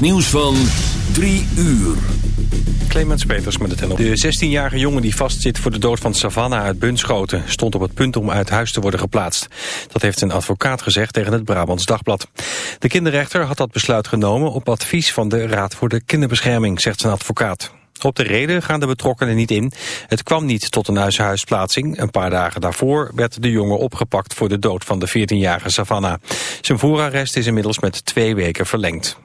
Nieuws van 3 uur. Clemens Peters met het NL. De 16-jarige jongen die vastzit voor de dood van Savannah uit Bunschoten... stond op het punt om uit huis te worden geplaatst. Dat heeft een advocaat gezegd tegen het Brabants Dagblad. De kinderrechter had dat besluit genomen op advies van de Raad voor de Kinderbescherming, zegt zijn advocaat. Op de reden gaan de betrokkenen niet in. Het kwam niet tot een huisplaatsing. Een paar dagen daarvoor werd de jongen opgepakt voor de dood van de 14-jarige Savannah. Zijn voorarrest is inmiddels met twee weken verlengd.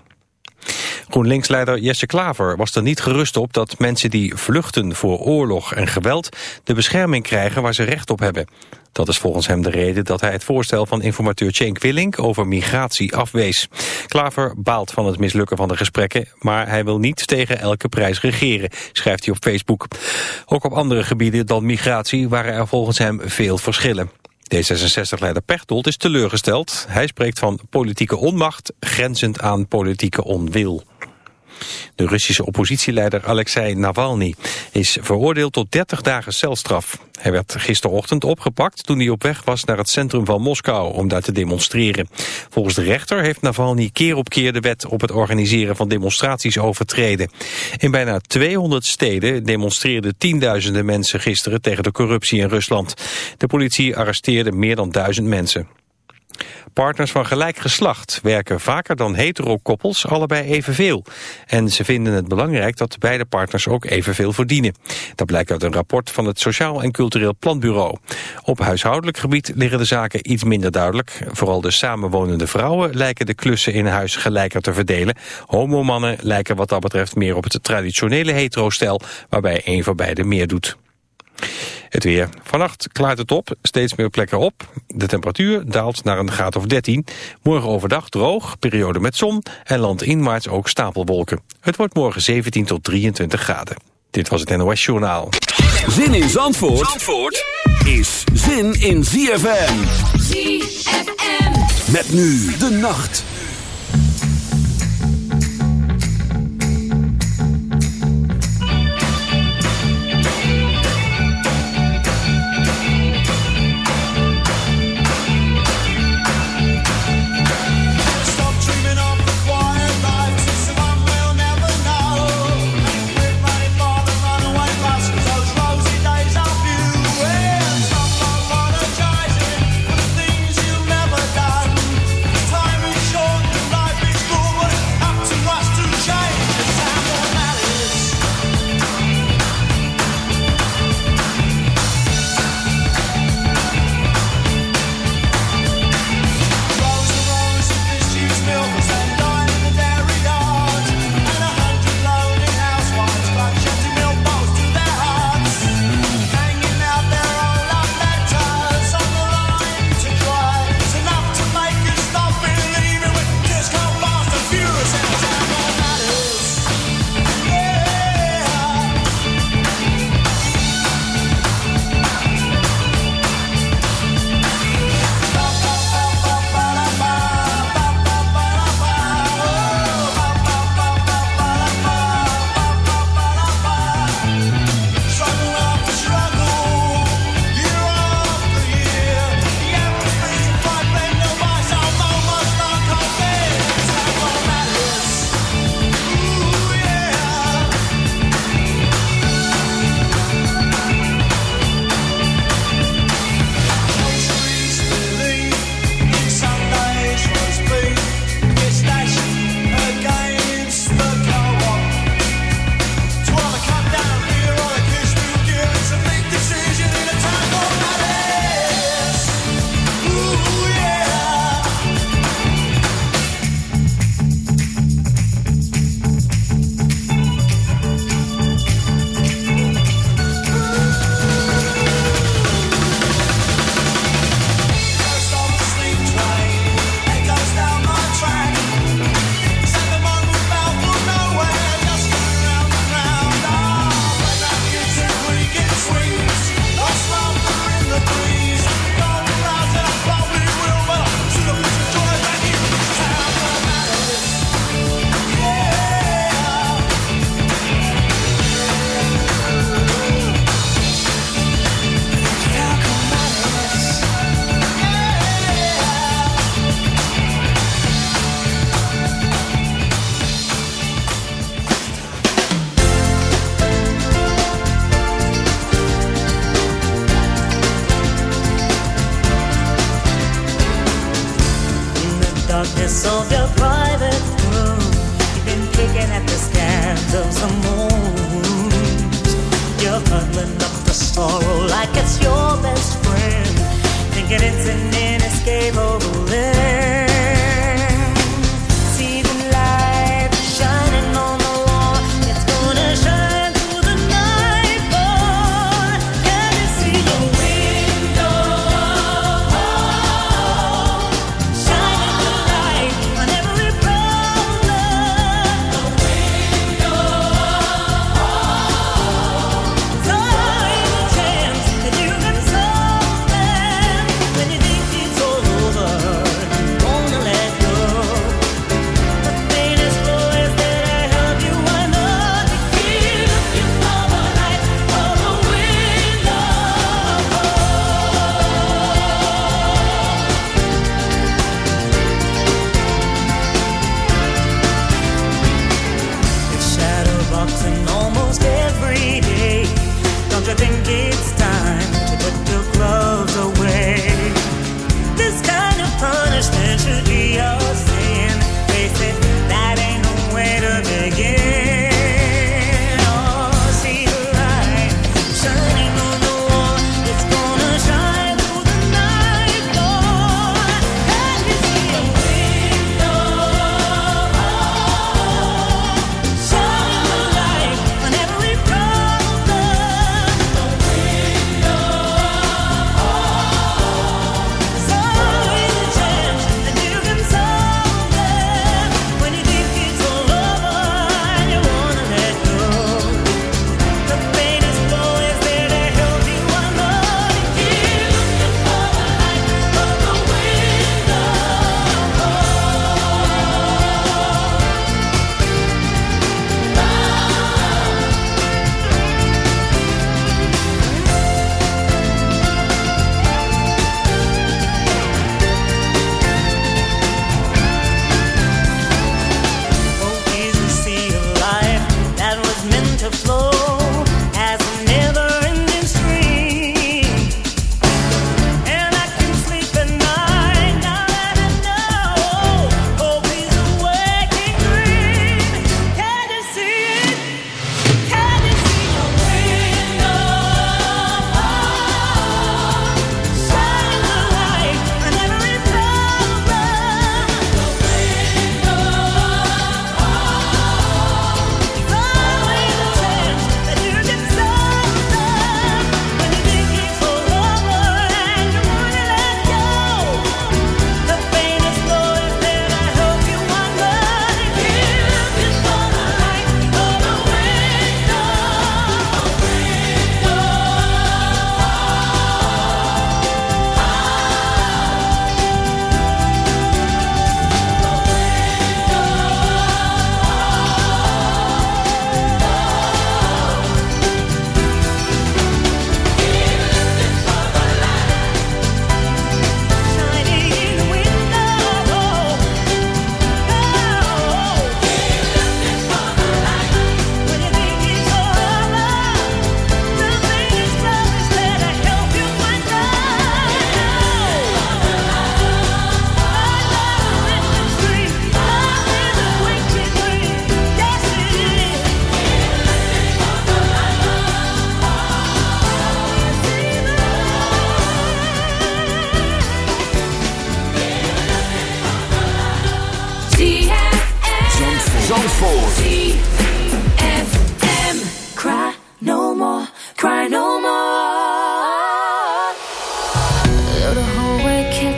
GroenLinks-leider Jesse Klaver was er niet gerust op dat mensen die vluchten voor oorlog en geweld de bescherming krijgen waar ze recht op hebben. Dat is volgens hem de reden dat hij het voorstel van informateur Cenk Willink over migratie afwees. Klaver baalt van het mislukken van de gesprekken, maar hij wil niet tegen elke prijs regeren, schrijft hij op Facebook. Ook op andere gebieden dan migratie waren er volgens hem veel verschillen. D66-leider Pechtold is teleurgesteld. Hij spreekt van politieke onmacht grenzend aan politieke onwil. De Russische oppositieleider Alexei Navalny is veroordeeld tot 30 dagen celstraf. Hij werd gisterochtend opgepakt toen hij op weg was naar het centrum van Moskou om daar te demonstreren. Volgens de rechter heeft Navalny keer op keer de wet op het organiseren van demonstraties overtreden. In bijna 200 steden demonstreerden tienduizenden mensen gisteren tegen de corruptie in Rusland. De politie arresteerde meer dan duizend mensen. Partners van gelijk geslacht werken vaker dan hetero-koppels allebei evenveel. En ze vinden het belangrijk dat beide partners ook evenveel verdienen. Dat blijkt uit een rapport van het Sociaal en Cultureel Planbureau. Op huishoudelijk gebied liggen de zaken iets minder duidelijk. Vooral de samenwonende vrouwen lijken de klussen in huis gelijker te verdelen. Homomannen lijken wat dat betreft meer op het traditionele hetero-stel... waarbij een van beiden meer doet. Het weer. Vannacht klaart het op, steeds meer plekken op. De temperatuur daalt naar een graad of 13. Morgen overdag droog, periode met zon en landinwaarts ook stapelwolken. Het wordt morgen 17 tot 23 graden. Dit was het NOS Journaal. Zin in Zandvoort, Zandvoort is zin in ZFM. ZFM. Met nu de nacht.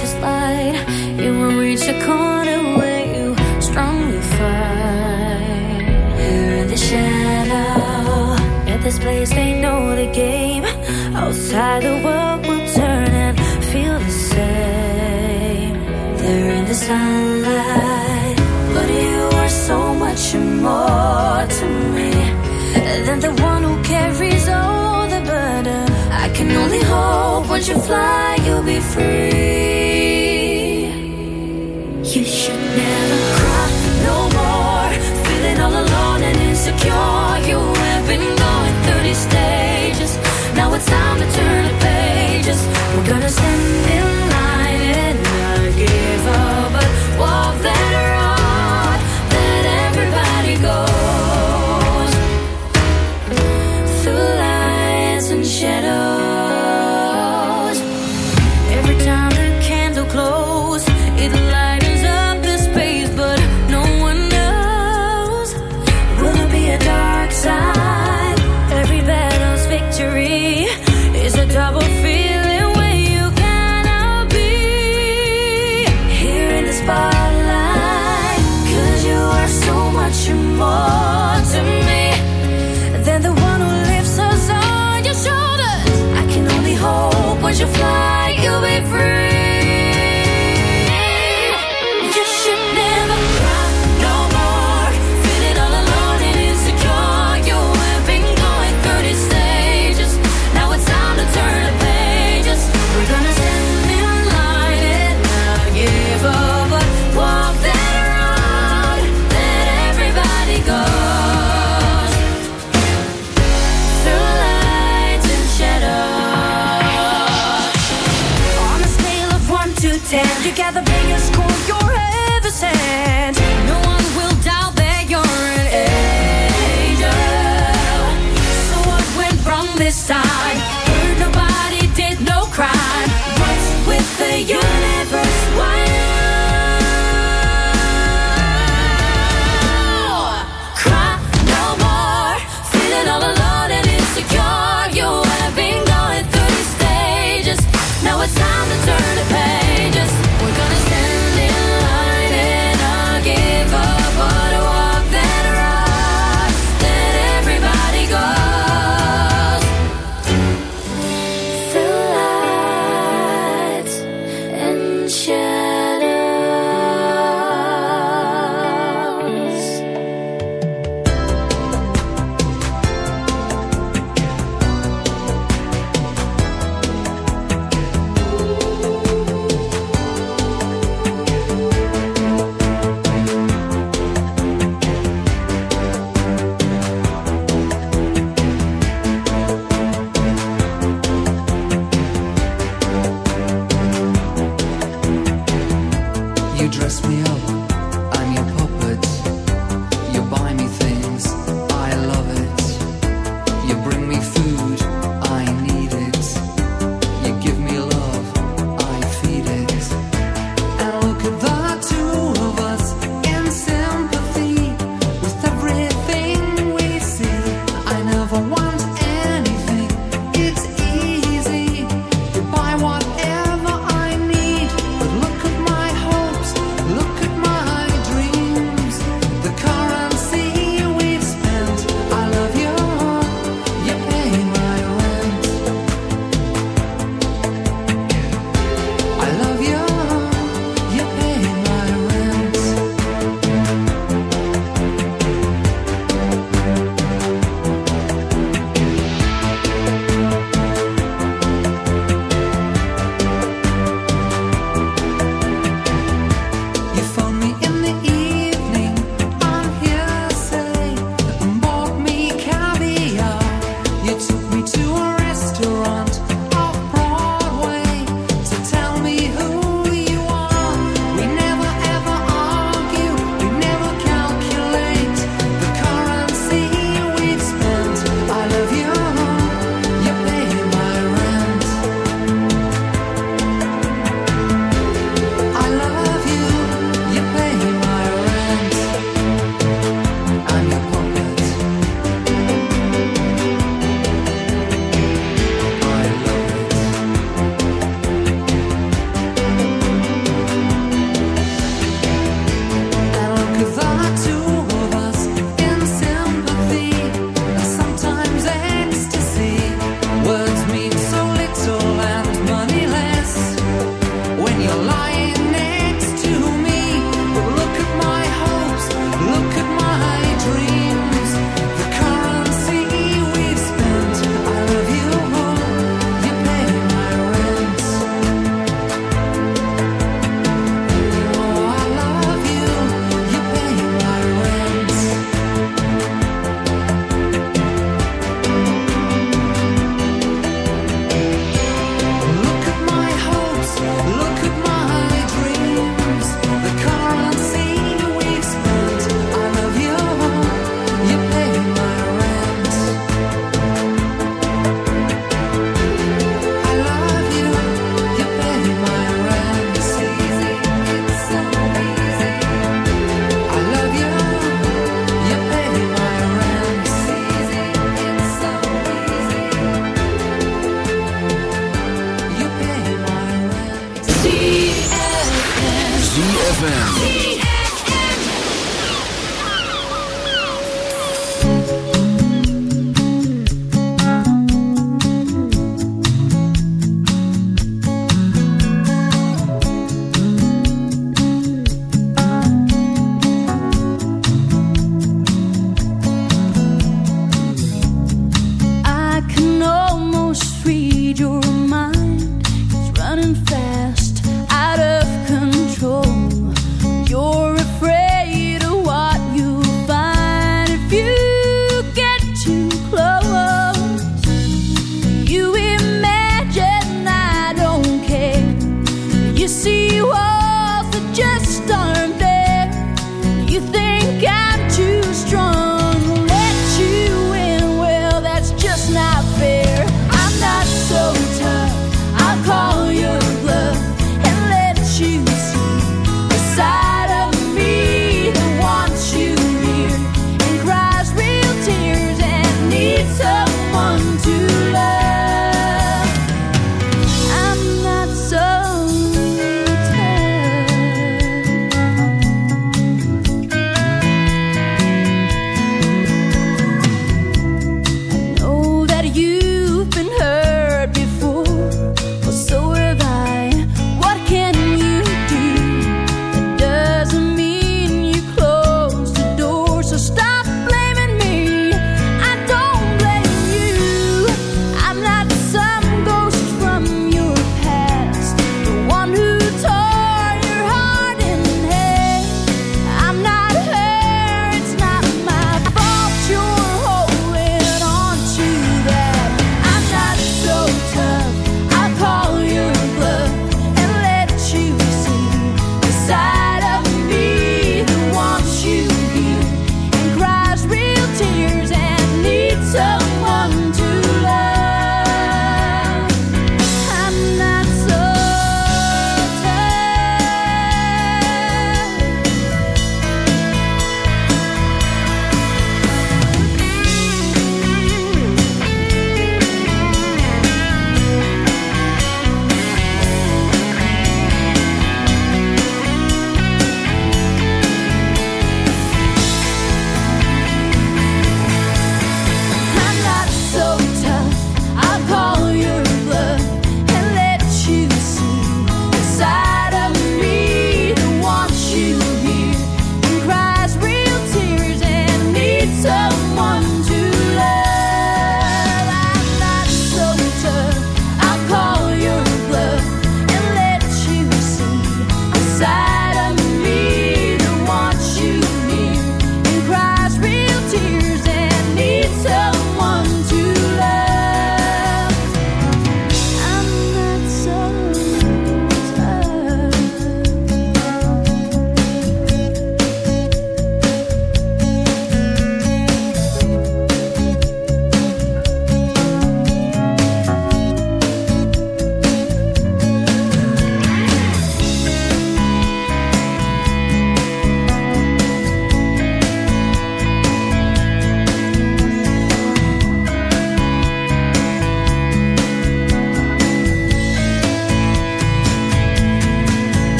just light. You will reach the corner where you strongly fight. Here in the shadow, at this place they know the game. Outside the world will turn and feel the same. They're in the sunlight, but you are so much more to me than the one who carries all the burden. I can only hope once you fly, you'll be free. you have been going 30 stages. Now it's time to turn the pages. We're gonna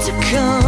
to come.